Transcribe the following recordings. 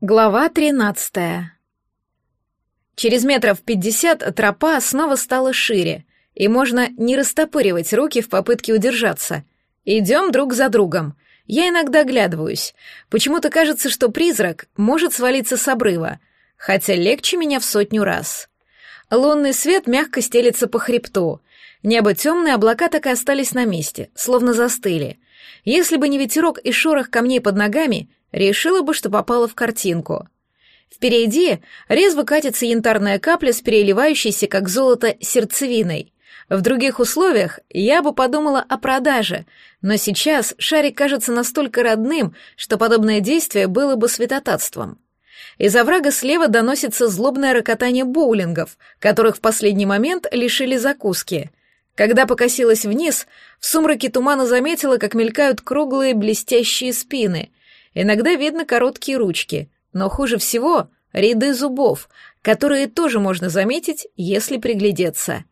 Глава тринадцатая. Через метров пятьдесят тропа снова стала шире, и можно не растопыривать руки в попытке удержаться. Идем друг за другом. Я иногда оглядываюсь. Почему-то кажется, что призрак может свалиться с обрыва, хотя легче меня в сотню раз. Лунный свет мягко стелится по хребту. Небо темное, облака так и остались на месте, словно застыли. Если бы не ветерок и шорох камней под ногами — Решила бы, что попала в картинку. Впереди резво катится янтарная капля с переливающейся, как золото, сердцевиной. В других условиях я бы подумала о продаже, но сейчас шарик кажется настолько родным, что подобное действие было бы святотатством. Из оврага слева доносится злобное рокотание боулингов, которых в последний момент лишили закуски. Когда покосилась вниз, в сумраке тумана заметила, как мелькают круглые блестящие спины — Иногда видно короткие ручки, но хуже всего ряды зубов, которые тоже можно заметить, если приглядеться.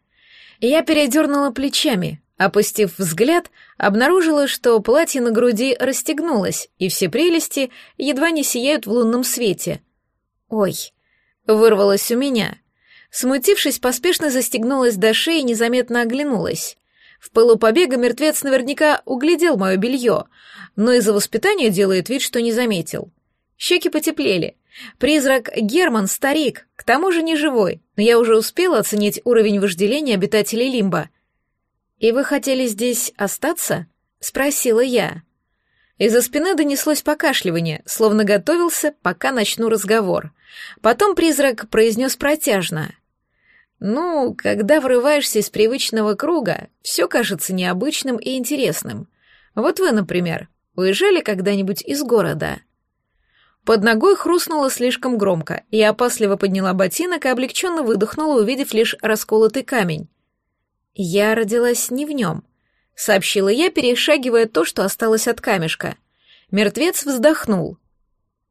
Я передернула плечами, опустив взгляд, обнаружила, что платье на груди расстегнулось, и все прелести едва не сияют в лунном свете. «Ой!» — вырвалось у меня. Смутившись, поспешно застегнулась до шеи и незаметно оглянулась. В пылу побега мертвец наверняка углядел мое белье, но из-за воспитания делает вид, что не заметил. Щеки потеплели. Призрак Герман — старик, к тому же не живой, но я уже успела оценить уровень вожделения обитателей Лимба. «И вы хотели здесь остаться?» — спросила я. Из-за спины донеслось покашливание, словно готовился, пока начну разговор. Потом призрак произнес протяжно. «Ну, когда врываешься из привычного круга, все кажется необычным и интересным. Вот вы, например, Уезжали когда-нибудь из города?» Под ногой хрустнуло слишком громко, и опасливо подняла ботинок и облегченно выдохнула, увидев лишь расколотый камень. «Я родилась не в нем», — сообщила я, перешагивая то, что осталось от камешка. Мертвец вздохнул.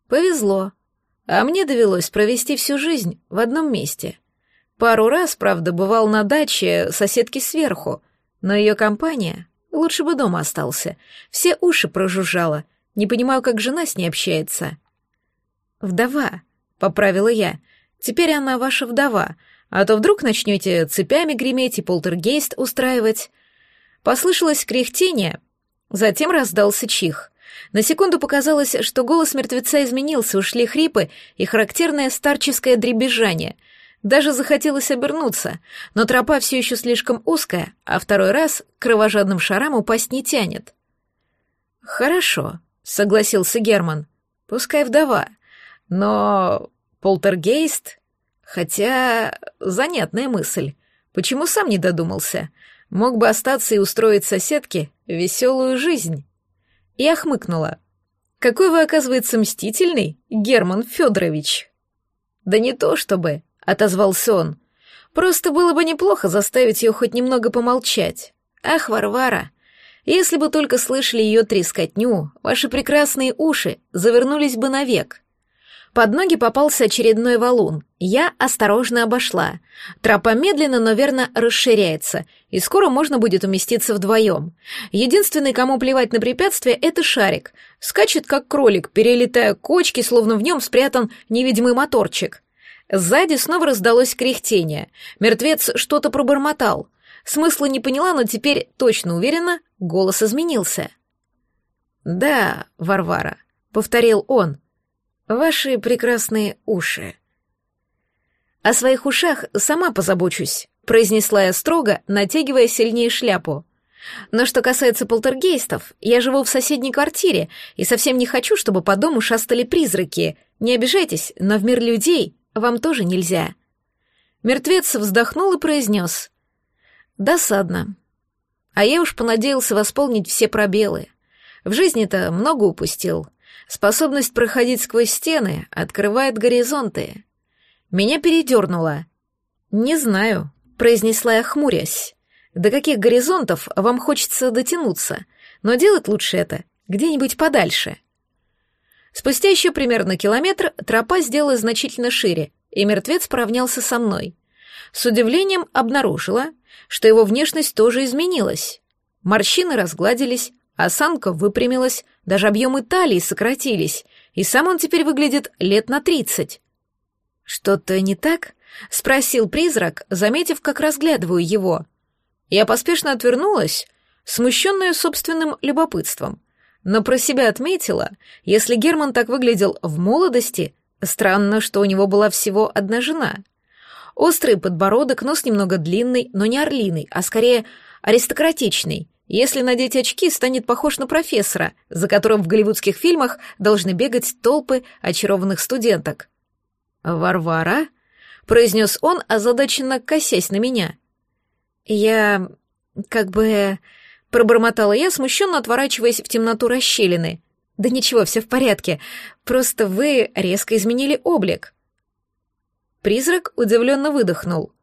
«Повезло. А мне довелось провести всю жизнь в одном месте. Пару раз, правда, бывал на даче соседки сверху, но ее компания Лучше бы дома остался. Все уши прожужжала. Не понимаю, как жена с ней общается. «Вдова», — поправила я. «Теперь она ваша вдова, а то вдруг начнете цепями греметь и полтергейст устраивать». Послышалось кряхтение, затем раздался чих. На секунду показалось, что голос мертвеца изменился, ушли хрипы и характерное старческое дребезжание — даже захотелось обернуться, но тропа все еще слишком узкая, а второй раз кровожадным шарам упасть не тянет. «Хорошо», — согласился Герман. «Пускай вдова. Но полтергейст? Хотя занятная мысль. Почему сам не додумался? Мог бы остаться и устроить соседке веселую жизнь». Я хмыкнула. «Какой вы, оказывается, мстительный, Герман Федорович!» «Да не то чтобы», — отозвался он. «Просто было бы неплохо заставить ее хоть немного помолчать. Ах, Варвара, если бы только слышали ее трескотню, ваши прекрасные уши завернулись бы навек». Под ноги попался очередной валун. Я осторожно обошла. Тропа медленно, но верно расширяется, и скоро можно будет уместиться вдвоем. Единственный, кому плевать на препятствия, это шарик. Скачет, как кролик, перелетая кочки, словно в нем спрятан невидимый моторчик. Сзади снова раздалось кряхтение. Мертвец что-то пробормотал. Смысла не поняла, но теперь точно уверена, голос изменился. «Да, Варвара», — повторил он, — «ваши прекрасные уши». «О своих ушах сама позабочусь», — произнесла я строго, натягивая сильнее шляпу. «Но что касается полтергейстов, я живу в соседней квартире и совсем не хочу, чтобы по дому шастали призраки. Не обижайтесь, но в мир людей вам тоже нельзя». Мертвец вздохнул и произнес. «Досадно. А я уж понадеялся восполнить все пробелы. В жизни-то много упустил. Способность проходить сквозь стены открывает горизонты. Меня передернуло. «Не знаю», — произнесла я, хмурясь. «До каких горизонтов вам хочется дотянуться? Но делать лучше это где-нибудь подальше». Спустя еще примерно километр тропа сделалась значительно шире, и мертвец поравнялся со мной. С удивлением обнаружила, что его внешность тоже изменилась. Морщины разгладились, Осанка выпрямилась, даже объемы талии сократились, и сам он теперь выглядит лет на тридцать. «Что-то не так?» — спросил призрак, заметив, как разглядываю его. Я поспешно отвернулась, смущенная собственным любопытством, но про себя отметила, если Герман так выглядел в молодости, странно, что у него была всего одна жена. Острый подбородок, нос немного длинный, но не орлиный, а скорее аристократичный. Если надеть очки, станет похож на профессора, за которым в голливудских фильмах должны бегать толпы очарованных студенток. «Варвара?» — произнес он, озадаченно косясь на меня. «Я... как бы...» — пробормотала я, смущенно отворачиваясь в темноту расщелины. «Да ничего, все в порядке. Просто вы резко изменили облик». Призрак удивленно выдохнул.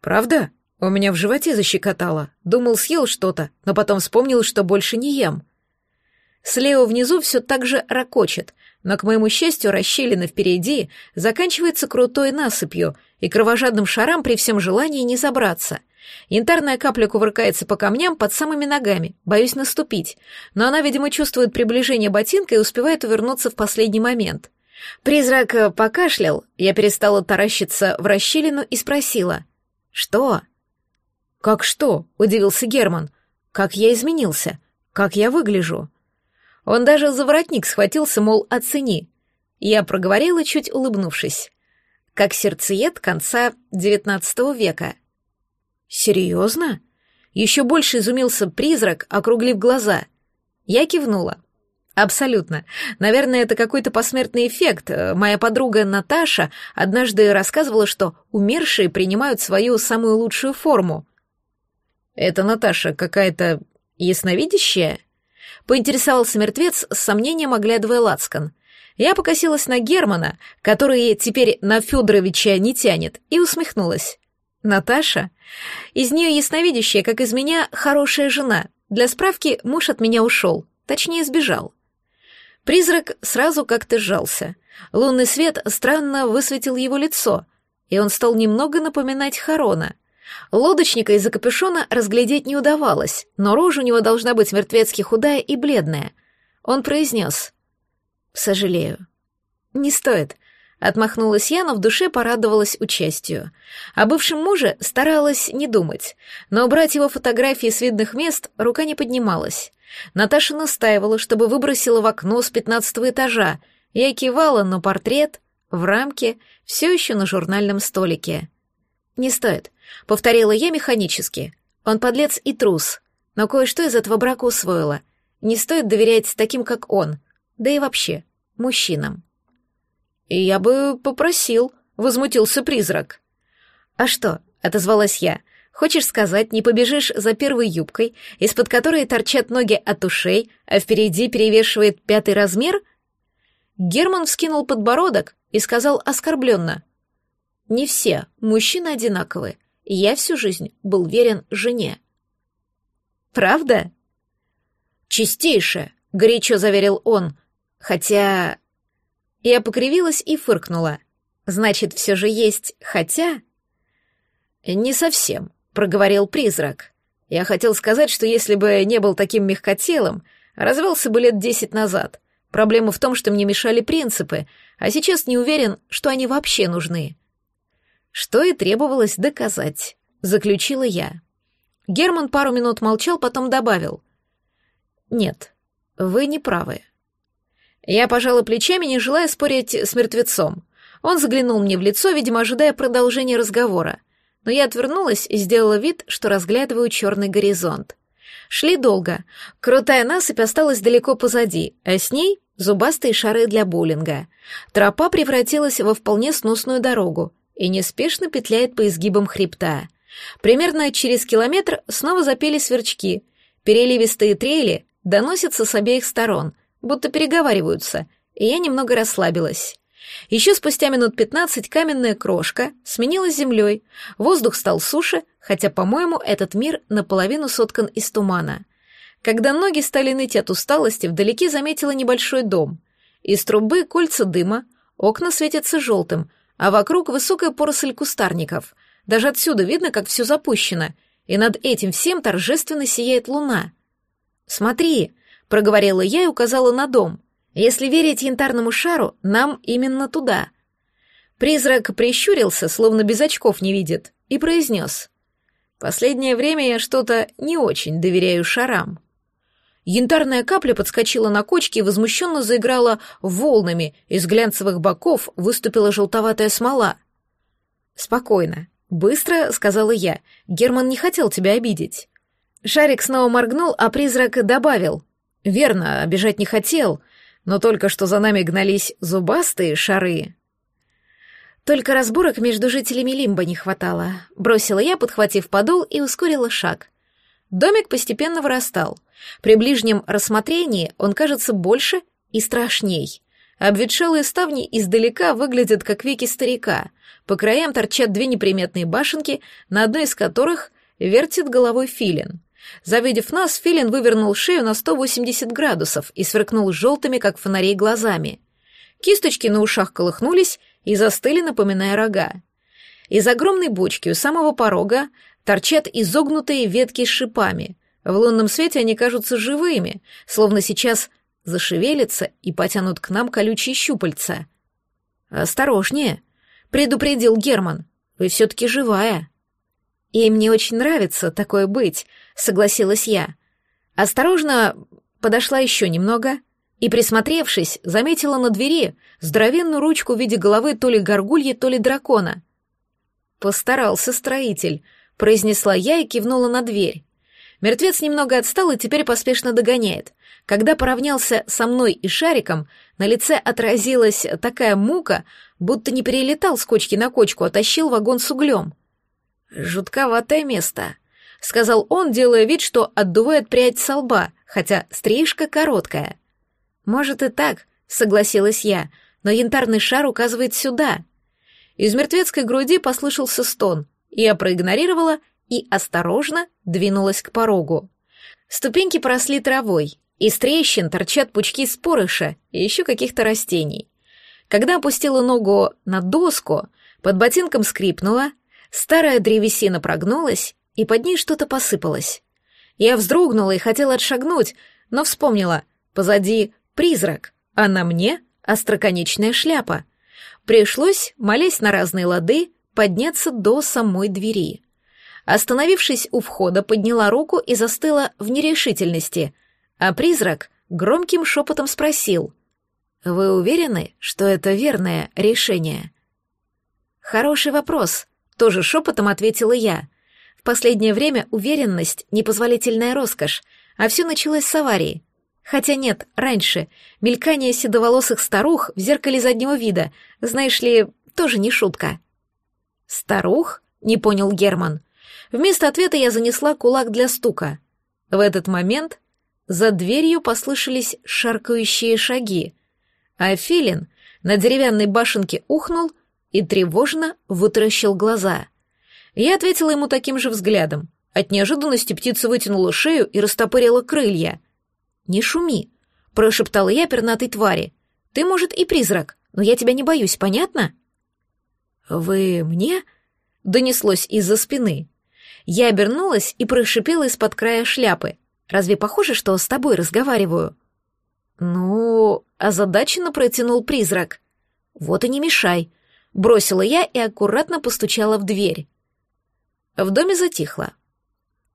«Правда? У меня в животе защекотало. Думал, съел что-то, но потом вспомнил, что больше не ем». Слева внизу все так же ракочет, но, к моему счастью, расщелина впереди заканчивается крутой насыпью, и кровожадным шарам при всем желании не забраться. Янтарная капля кувыркается по камням под самыми ногами, боюсь наступить, но она, видимо, чувствует приближение ботинка и успевает увернуться в последний момент. Призрак э, покашлял, я перестала таращиться в расщелину и спросила. «Что?» «Как что?» — удивился Герман. «Как я изменился? Как я выгляжу?» Он даже за воротник схватился, мол, оцени. Я проговорила, чуть улыбнувшись. Как сердцеед конца девятнадцатого века. «Серьезно?» Еще больше изумился призрак, округлив глаза. Я кивнула. Абсолютно. Наверное, это какой-то посмертный эффект. Моя подруга Наташа однажды рассказывала, что умершие принимают свою самую лучшую форму. Это Наташа какая-то ясновидящая? Поинтересовался мертвец с сомнением, оглядывая лацкан. Я покосилась на Германа, который теперь на Федоровича не тянет, и усмехнулась. Наташа? Из нее ясновидящая, как из меня, хорошая жена. Для справки, муж от меня ушел, точнее, сбежал. Призрак сразу как-то сжался. Лунный свет странно высветил его лицо, и он стал немного напоминать Харона — Лодочника из-за капюшона разглядеть не удавалось, но рожа у него должна быть мертвецки худая и бледная. Он произнес. «Сожалею». «Не стоит», — отмахнулась я, но в душе порадовалась участию. О бывшем муже старалась не думать, но убрать его фотографии с видных мест рука не поднималась. Наташа настаивала, чтобы выбросила в окно с пятнадцатого этажа. Я кивала, но портрет в рамке все еще на журнальном столике. «Не стоит. — повторила я механически. «Он подлец и трус, но кое-что из этого брака усвоила. Не стоит доверять таким, как он, да и вообще, мужчинам». «И я бы попросил», — возмутился призрак. «А что?» — отозвалась я. «Хочешь сказать, не побежишь за первой юбкой, из-под которой торчат ноги от ушей, а впереди перевешивает пятый размер?» Герман вскинул подбородок и сказал оскорбленно. «Не все мужчины одинаковые я всю жизнь был верен жене. «Правда?» «Чистейше», — горячо заверил он, хотя... Я покривилась и фыркнула. «Значит, все же есть «хотя»?» «Не совсем», — проговорил призрак. «Я хотел сказать, что если бы не был таким мягкотелым, развелся бы лет десять назад. Проблема в том, что мне мешали принципы, а сейчас не уверен, что они вообще нужны что и требовалось доказать, заключила я. Герман пару минут молчал, потом добавил. «Нет, вы не правы». Я пожала плечами, не желая спорить с мертвецом. Он заглянул мне в лицо, видимо, ожидая продолжения разговора. Но я отвернулась и сделала вид, что разглядываю черный горизонт. Шли долго. Крутая насыпь осталась далеко позади, а с ней зубастые шары для боулинга. Тропа превратилась во вполне сносную дорогу, и неспешно петляет по изгибам хребта. Примерно через километр снова запели сверчки. Переливистые трели доносятся с обеих сторон, будто переговариваются, и я немного расслабилась. Еще спустя минут пятнадцать каменная крошка сменилась землей, воздух стал суше, хотя, по-моему, этот мир наполовину соткан из тумана. Когда ноги стали ныть от усталости, вдалеке заметила небольшой дом. Из трубы кольца дыма, окна светятся желтым, а вокруг высокая поросль кустарников. Даже отсюда видно, как все запущено, и над этим всем торжественно сияет луна. «Смотри», — проговорила я и указала на дом. «Если верить янтарному шару, нам именно туда». Призрак прищурился, словно без очков не видит, и произнес. «Последнее время я что-то не очень доверяю шарам». Янтарная капля подскочила на кочке и возмущенно заиграла волнами, из глянцевых боков выступила желтоватая смола. «Спокойно, быстро», — сказала я, — «Герман не хотел тебя обидеть». Шарик снова моргнул, а призрак добавил. «Верно, обижать не хотел, но только что за нами гнались зубастые шары». Только разборок между жителями Лимба не хватало. Бросила я, подхватив подол, и ускорила шаг. Домик постепенно вырастал. При ближнем рассмотрении он кажется больше и страшней. Обветшалые ставни издалека выглядят как веки старика. По краям торчат две неприметные башенки, на одной из которых вертит головой филин. Завидев нас, филин вывернул шею на 180 градусов и сверкнул желтыми, как фонари, глазами. Кисточки на ушах колыхнулись и застыли, напоминая рога. Из огромной бочки у самого порога торчат изогнутые ветки с шипами. В лунном свете они кажутся живыми, словно сейчас зашевелятся и потянут к нам колючие щупальца. «Осторожнее», — предупредил Герман, — «вы все-таки живая». «И мне очень нравится такое быть», — согласилась я. Осторожно подошла еще немного и, присмотревшись, заметила на двери здоровенную ручку в виде головы то ли горгульи, то ли дракона. «Постарался строитель», — произнесла я и кивнула на дверь. Мертвец немного отстал и теперь поспешно догоняет. Когда поравнялся со мной и шариком, на лице отразилась такая мука, будто не перелетал с кочки на кочку, а тащил вагон с углем. «Жутковатое место», — сказал он, делая вид, что отдувает прядь со лба, хотя стрижка короткая. «Может и так», — согласилась я, — «но янтарный шар указывает сюда». Из мертвецкой груди послышался стон. Я проигнорировала и осторожно двинулась к порогу. Ступеньки поросли травой, из трещин торчат пучки спорыша и еще каких-то растений. Когда опустила ногу на доску, под ботинком скрипнула, старая древесина прогнулась, и под ней что-то посыпалось. Я вздрогнула и хотела отшагнуть, но вспомнила, позади призрак, а на мне остроконечная шляпа. Пришлось, молясь на разные лады, подняться до самой двери. Остановившись у входа, подняла руку и застыла в нерешительности, а призрак громким шепотом спросил, «Вы уверены, что это верное решение?» «Хороший вопрос», — тоже шепотом ответила я. «В последнее время уверенность — непозволительная роскошь, а все началось с аварии. Хотя нет, раньше. Мелькание седоволосых старух в зеркале заднего вида, знаешь ли, тоже не шутка». «Старух?» — не понял Герман. Вместо ответа я занесла кулак для стука. В этот момент за дверью послышались шаркающие шаги, а Филин на деревянной башенке ухнул и тревожно вытаращил глаза. Я ответила ему таким же взглядом. От неожиданности птица вытянула шею и растопырила крылья. «Не шуми», — прошептала я пернатой твари. «Ты, может, и призрак, но я тебя не боюсь, понятно?» «Вы мне?» — донеслось из-за спины. Я обернулась и прошипела из-под края шляпы. «Разве похоже, что с тобой разговариваю?» «Ну...» — озадаченно протянул призрак. «Вот и не мешай», — бросила я и аккуратно постучала в дверь. В доме затихло.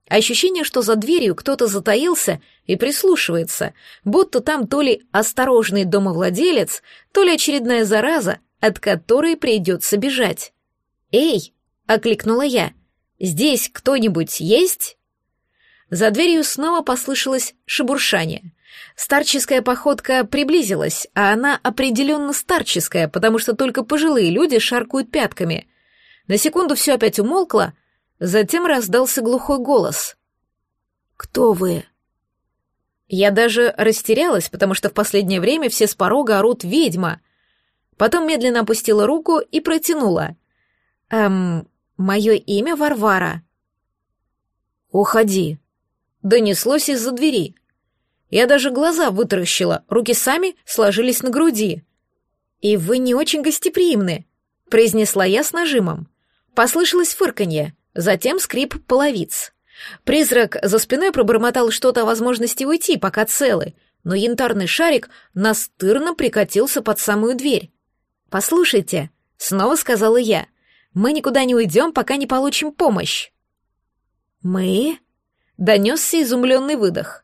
Ощущение, что за дверью кто-то затаился и прислушивается, будто там то ли осторожный домовладелец, то ли очередная зараза, от которой придется бежать. «Эй!» — окликнула я. «Здесь кто-нибудь есть?» За дверью снова послышалось шебуршание. Старческая походка приблизилась, а она определенно старческая, потому что только пожилые люди шаркают пятками. На секунду все опять умолкло, затем раздался глухой голос. «Кто вы?» Я даже растерялась, потому что в последнее время все с порога орут «ведьма». Потом медленно опустила руку и протянула. «Эм, Мое имя Варвара. Уходи. Донеслось из-за двери. Я даже глаза вытаращила, руки сами сложились на груди. И вы не очень гостеприимны, произнесла я с нажимом. Послышалось фырканье, затем скрип половиц. Призрак за спиной пробормотал что-то о возможности уйти, пока целый, но янтарный шарик настырно прикатился под самую дверь. «Послушайте», — снова сказала я, — «мы никуда не уйдем, пока не получим помощь». «Мы?» — донесся изумленный выдох.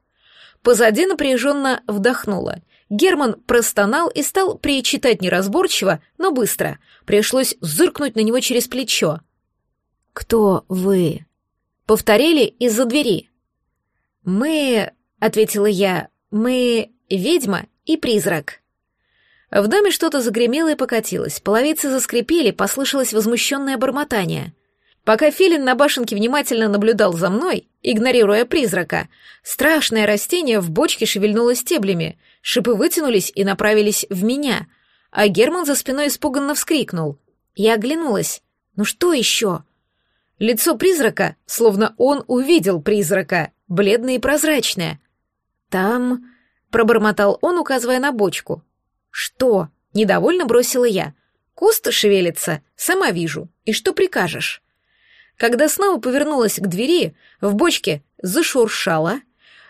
Позади напряженно вдохнула. Герман простонал и стал причитать неразборчиво, но быстро. Пришлось зыркнуть на него через плечо. «Кто вы?» Повторили из-за двери. «Мы...» — ответила я. «Мы... ведьма и призрак». В доме что-то загремело и покатилось, половицы заскрипели, послышалось возмущенное бормотание. Пока Филин на башенке внимательно наблюдал за мной, игнорируя призрака, страшное растение в бочке шевельнуло стеблями, шипы вытянулись и направились в меня, а Герман за спиной испуганно вскрикнул. Я оглянулась. «Ну что еще?» Лицо призрака, словно он увидел призрака, бледное и прозрачное. «Там...» — пробормотал он, указывая на бочку. «Что?» — недовольно бросила я. «Куст шевелится, сама вижу. И что прикажешь?» Когда снова повернулась к двери, в бочке зашуршало,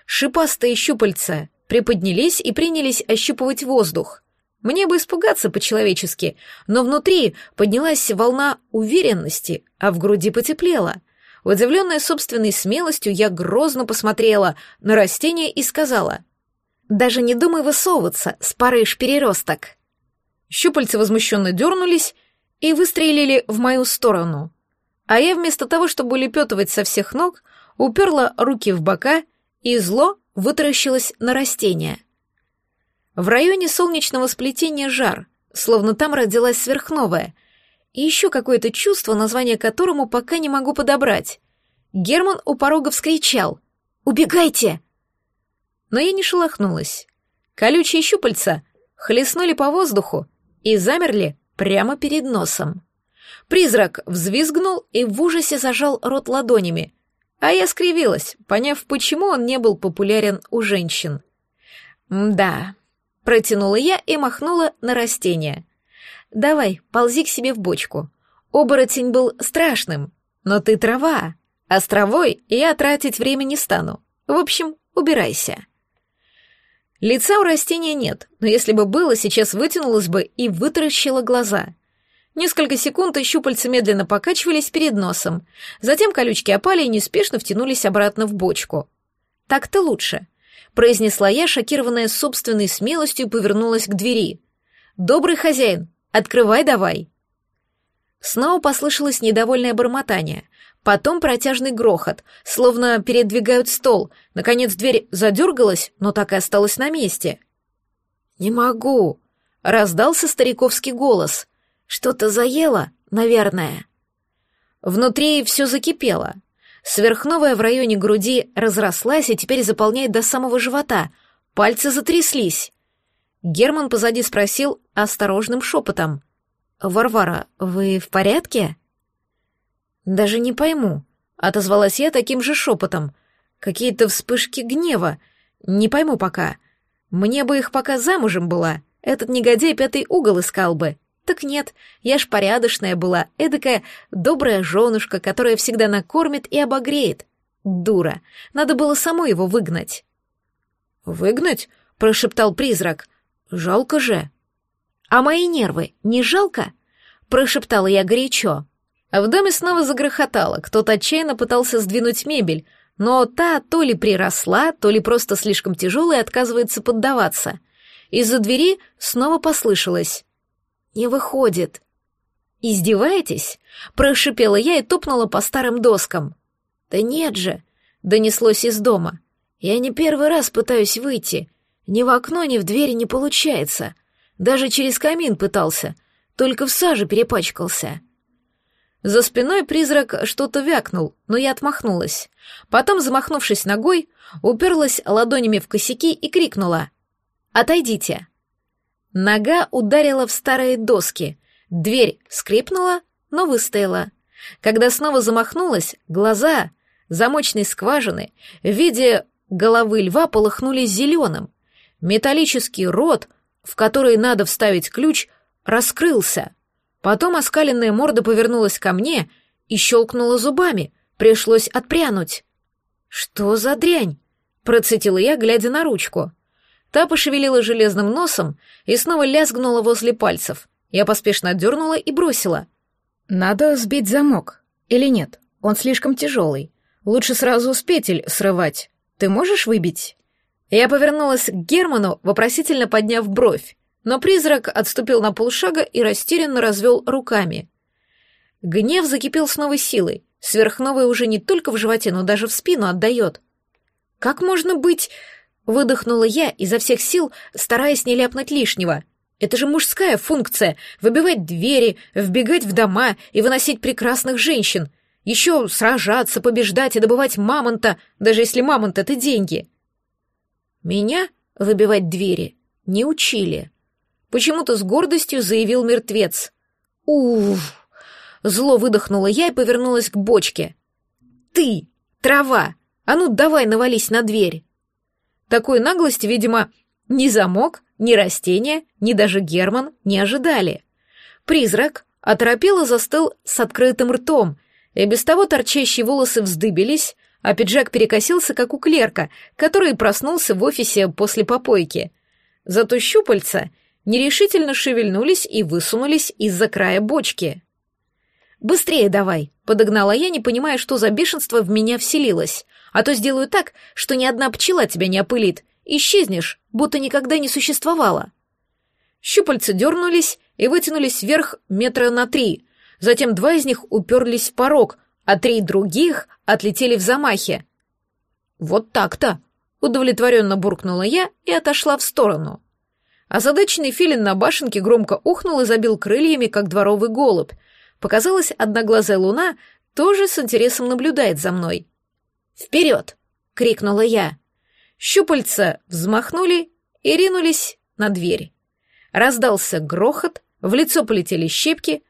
шипастые щупальца приподнялись и принялись ощупывать воздух. Мне бы испугаться по-человечески, но внутри поднялась волна уверенности, а в груди потеплело. Удивленная собственной смелостью, я грозно посмотрела на растение и сказала, «Даже не думай высовываться, спарыш переросток». Щупальца возмущенно дернулись и выстрелили в мою сторону. А я вместо того, чтобы лепетывать со всех ног, уперла руки в бока и зло вытаращилась на растение — в районе солнечного сплетения жар, словно там родилась сверхновая, и еще какое-то чувство, название которому пока не могу подобрать. Герман у порога вскричал «Убегайте!» Но я не шелохнулась. Колючие щупальца хлестнули по воздуху и замерли прямо перед носом. Призрак взвизгнул и в ужасе зажал рот ладонями, а я скривилась, поняв, почему он не был популярен у женщин. Да, Протянула я и махнула на растение. «Давай, ползи к себе в бочку. Оборотень был страшным, но ты трава, а с травой я тратить время не стану. В общем, убирайся». Лица у растения нет, но если бы было, сейчас вытянулось бы и вытаращило глаза. Несколько секунд щупальца медленно покачивались перед носом. Затем колючки опали и неспешно втянулись обратно в бочку. Так-то лучше произнесла я, шокированная собственной смелостью, повернулась к двери. «Добрый хозяин, открывай давай!» Снова послышалось недовольное бормотание, потом протяжный грохот, словно передвигают стол. Наконец дверь задергалась, но так и осталась на месте. «Не могу!» — раздался стариковский голос. «Что-то заело, наверное». Внутри все закипело. Сверхновая в районе груди разрослась и теперь заполняет до самого живота. Пальцы затряслись. Герман позади спросил осторожным шепотом. «Варвара, вы в порядке?» «Даже не пойму», — отозвалась я таким же шепотом. «Какие-то вспышки гнева. Не пойму пока. Мне бы их пока замужем была. Этот негодяй пятый угол искал бы. Так нет, я ж порядочная была, эдакая добрая женушка, которая всегда накормит и обогреет. Дура, надо было самой его выгнать. «Выгнать?» — прошептал призрак. «Жалко же». «А мои нервы не жалко?» — прошептала я горячо. В доме снова загрохотало, кто-то отчаянно пытался сдвинуть мебель, но та то ли приросла, то ли просто слишком тяжелая отказывается поддаваться. Из-за двери снова послышалось. Не выходит. Издеваетесь? Прошипела я и топнула по старым доскам. Да нет же, донеслось из дома. Я не первый раз пытаюсь выйти. Ни в окно, ни в двери не получается. Даже через камин пытался, только в саже перепачкался. За спиной призрак что-то вякнул, но я отмахнулась. Потом, замахнувшись ногой, уперлась ладонями в косяки и крикнула «Отойдите!». Нога ударила в старые доски. Дверь скрипнула, но выстояла. Когда снова замахнулась, глаза замочной скважины в виде головы льва полыхнули зеленым. Металлический рот, в который надо вставить ключ, раскрылся. Потом оскаленная морда повернулась ко мне и щелкнула зубами. Пришлось отпрянуть. «Что за дрянь?» — процитила я, глядя на ручку. Та пошевелила железным носом и снова лязгнула возле пальцев. Я поспешно отдернула и бросила. «Надо сбить замок. Или нет? Он слишком тяжелый. Лучше сразу с петель срывать. Ты можешь выбить?» Я повернулась к Герману, вопросительно подняв бровь, но призрак отступил на полшага и растерянно развел руками. Гнев закипел с новой силой. Сверхновая уже не только в животе, но даже в спину отдает. «Как можно быть...» — выдохнула я изо всех сил, стараясь не ляпнуть лишнего. «Это же мужская функция — выбивать двери, вбегать в дома и выносить прекрасных женщин. Еще сражаться, побеждать и добывать мамонта, даже если мамонт — это деньги». Меня выбивать двери не учили. Почему-то с гордостью заявил мертвец. Уф! Зло выдохнула я и повернулась к бочке. «Ты! Трава! А ну давай навались на дверь!» Такой наглости, видимо, ни замок, ни растение, ни даже Герман не ожидали. Призрак оторопело застыл с открытым ртом, и без того торчащие волосы вздыбились, а пиджак перекосился, как у клерка, который проснулся в офисе после попойки. Зато щупальца нерешительно шевельнулись и высунулись из-за края бочки. «Быстрее давай!» — подогнала я, не понимая, что за бешенство в меня вселилось. «А то сделаю так, что ни одна пчела тебя не опылит. Исчезнешь, будто никогда не существовало». Щупальца дернулись и вытянулись вверх метра на три. Затем два из них уперлись в порог, а три других отлетели в замахе. «Вот так-то!» — удовлетворенно буркнула я и отошла в сторону. Озадаченный филин на башенке громко ухнул и забил крыльями, как дворовый голубь, Показалось, одноглазая луна тоже с интересом наблюдает за мной. «Вперед!» — крикнула я. Щупальца взмахнули и ринулись на дверь. Раздался грохот, в лицо полетели щепки,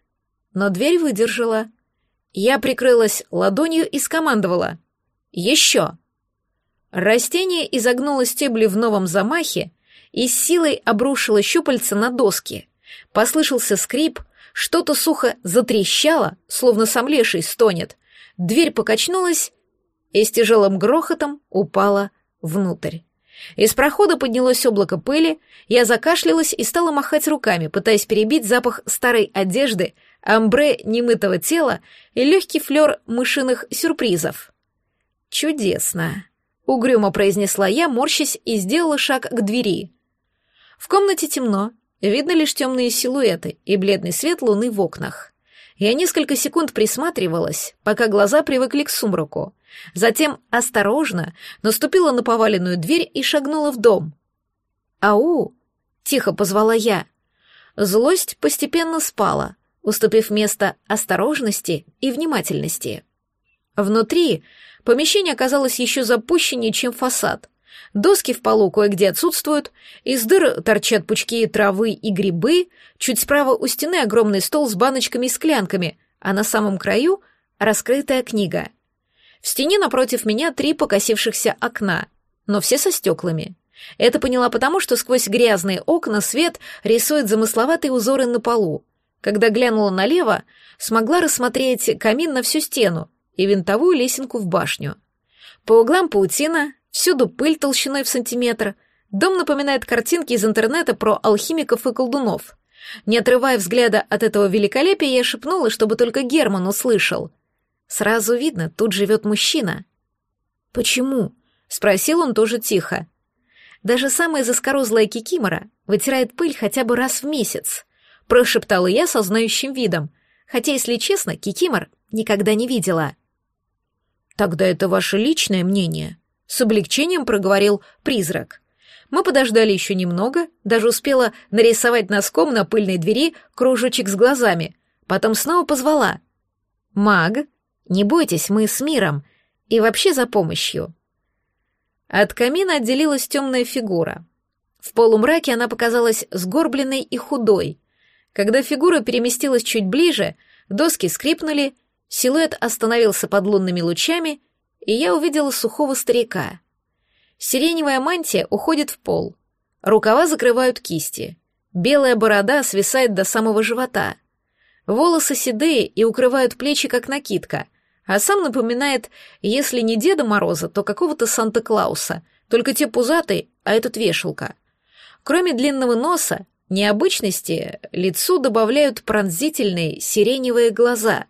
но дверь выдержала. Я прикрылась ладонью и скомандовала. «Еще!» Растение изогнуло стебли в новом замахе и с силой обрушило щупальца на доски. Послышался скрип, что-то сухо затрещало, словно сам леший стонет. Дверь покачнулась и с тяжелым грохотом упала внутрь. Из прохода поднялось облако пыли, я закашлялась и стала махать руками, пытаясь перебить запах старой одежды, амбре немытого тела и легкий флер мышиных сюрпризов. «Чудесно», — угрюмо произнесла я, морщась, и сделала шаг к двери. В комнате темно, Видно лишь темные силуэты и бледный свет луны в окнах. Я несколько секунд присматривалась, пока глаза привыкли к сумраку. Затем осторожно наступила на поваленную дверь и шагнула в дом. «Ау!» — тихо позвала я. Злость постепенно спала, уступив место осторожности и внимательности. Внутри помещение оказалось еще запущеннее, чем фасад — Доски в полу кое-где отсутствуют, из дыр торчат пучки травы и грибы, чуть справа у стены огромный стол с баночками и склянками, а на самом краю — раскрытая книга. В стене напротив меня три покосившихся окна, но все со стеклами. Это поняла потому, что сквозь грязные окна свет рисует замысловатые узоры на полу. Когда глянула налево, смогла рассмотреть камин на всю стену и винтовую лесенку в башню. По углам паутина, Всюду пыль толщиной в сантиметр. Дом напоминает картинки из интернета про алхимиков и колдунов. Не отрывая взгляда от этого великолепия, я шепнула, чтобы только Герман услышал. Сразу видно, тут живет мужчина. «Почему?» — спросил он тоже тихо. «Даже самая заскорузлая кикимора вытирает пыль хотя бы раз в месяц», — прошептала я со знающим видом, хотя, если честно, кикимор никогда не видела. «Тогда это ваше личное мнение», с облегчением проговорил призрак. Мы подождали еще немного, даже успела нарисовать носком на пыльной двери кружочек с глазами. Потом снова позвала. «Маг, не бойтесь, мы с миром. И вообще за помощью». От камина отделилась темная фигура. В полумраке она показалась сгорбленной и худой. Когда фигура переместилась чуть ближе, доски скрипнули, силуэт остановился под лунными лучами и я увидела сухого старика. Сиреневая мантия уходит в пол. Рукава закрывают кисти. Белая борода свисает до самого живота. Волосы седые и укрывают плечи, как накидка, а сам напоминает, если не Деда Мороза, то какого-то Санта-Клауса, только те пузатые, а этот вешалка. Кроме длинного носа, необычности лицу добавляют пронзительные сиреневые глаза.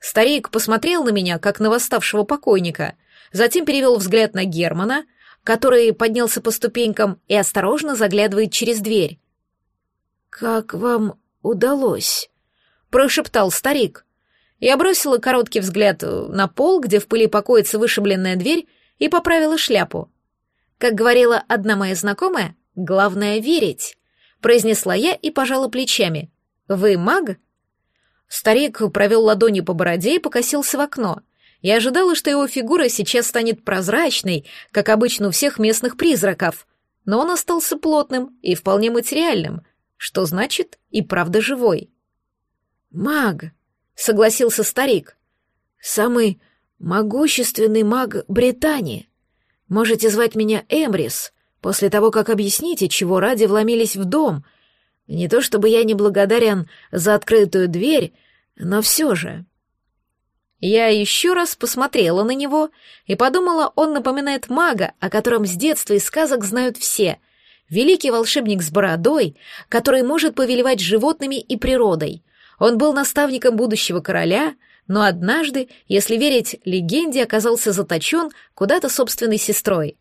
Старик посмотрел на меня, как на восставшего покойника, затем перевел взгляд на Германа, который поднялся по ступенькам и осторожно заглядывает через дверь. «Как вам удалось?» — прошептал старик. Я бросила короткий взгляд на пол, где в пыли покоится вышибленная дверь, и поправила шляпу. Как говорила одна моя знакомая, главное — верить. Произнесла я и пожала плечами. «Вы маг?» Старик провел ладони по бороде и покосился в окно. Я ожидала, что его фигура сейчас станет прозрачной, как обычно у всех местных призраков. Но он остался плотным и вполне материальным, что значит и правда живой. «Маг», — согласился старик. «Самый могущественный маг Британии. Можете звать меня Эмрис, после того, как объясните, чего ради вломились в дом. Не то чтобы я не благодарен за открытую дверь, но все же...» Я еще раз посмотрела на него и подумала, он напоминает мага, о котором с детства и сказок знают все. Великий волшебник с бородой, который может повелевать животными и природой. Он был наставником будущего короля, но однажды, если верить легенде, оказался заточен куда-то собственной сестрой.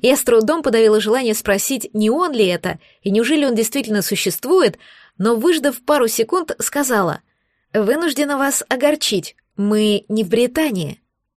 Я с трудом подавила желание спросить, не он ли это, и неужели он действительно существует, но, выждав пару секунд, сказала, «Вынуждена вас огорчить. Мы не в Британии.